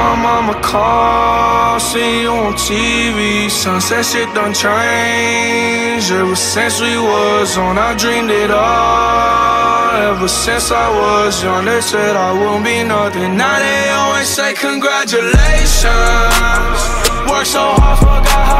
My mama called, see you on TV. Sunset shit done changed. Ever since we was on, I dreamed it all. Ever since I was young, they said I wouldn't be nothing. Now they always say congratulations. Worked so hard, forgot how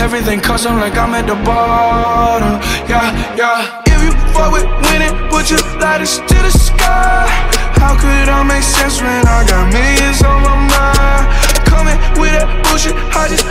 Everything custom like I'm at the bottom, yeah, yeah. If you fuck with winning, put your lighters to the sky. How could I make sense when I got millions on my mind? Coming with that bullshit, I just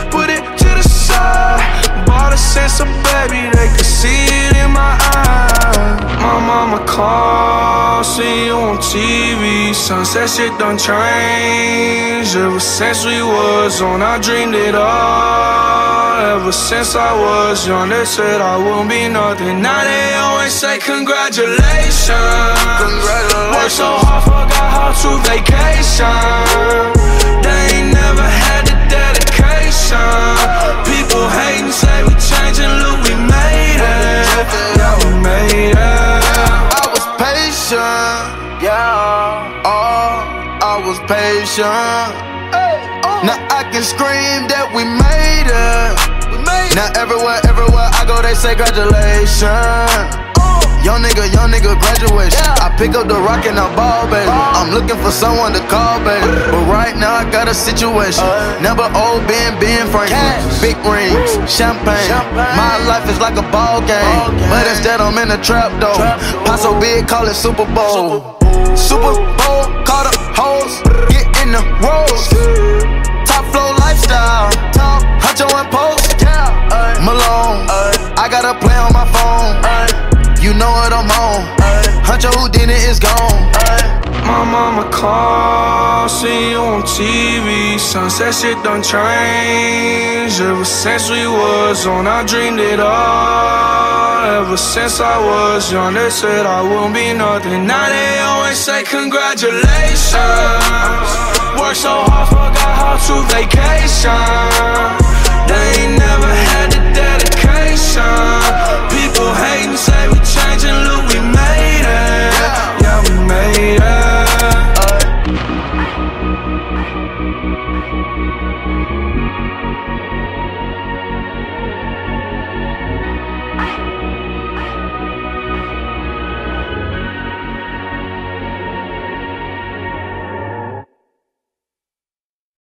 TV. Sunset shit done changed. Ever since we was on, I dreamed it all. Ever since I was young, they said I wouldn't be nothing. Now they always say congratulations. Congratulations. Worked so hard, forgot how to vacation. They ain't never had the dedication. People hating, say we changing, look, we made it. Yeah, we made it. I was patient, was patient. Uh. Now I can scream that we made it. Now everywhere, everywhere I go, they say congratulations. Uh. Young nigga, young nigga, graduation. I pick up the rock and I ball, baby. I'm looking for someone to call, baby. But right now I got a situation. Uh. Never old Ben, Ben Franklin. Big rings, champagne. My life is like a ball game. But instead I'm in a trap though. Pot so big, call it Super Bowl. Super Bowl, hoes, get in the rolls. Top flow lifestyle, top huncho and post. Malone, I got a play on my phone. You know what I'm on. Huncho Houdini is gone. My mama called, see you on TV. Sunset shit done changed. Ever since we was on, I dreamed it all. Ever since I was young, they said I wouldn't be nothing. Now they always say congratulations. Work so hard, forgot how to vacation. They ain't never had the dedication. People hating, say we changing, look we made it. Yeah, we made it. uh.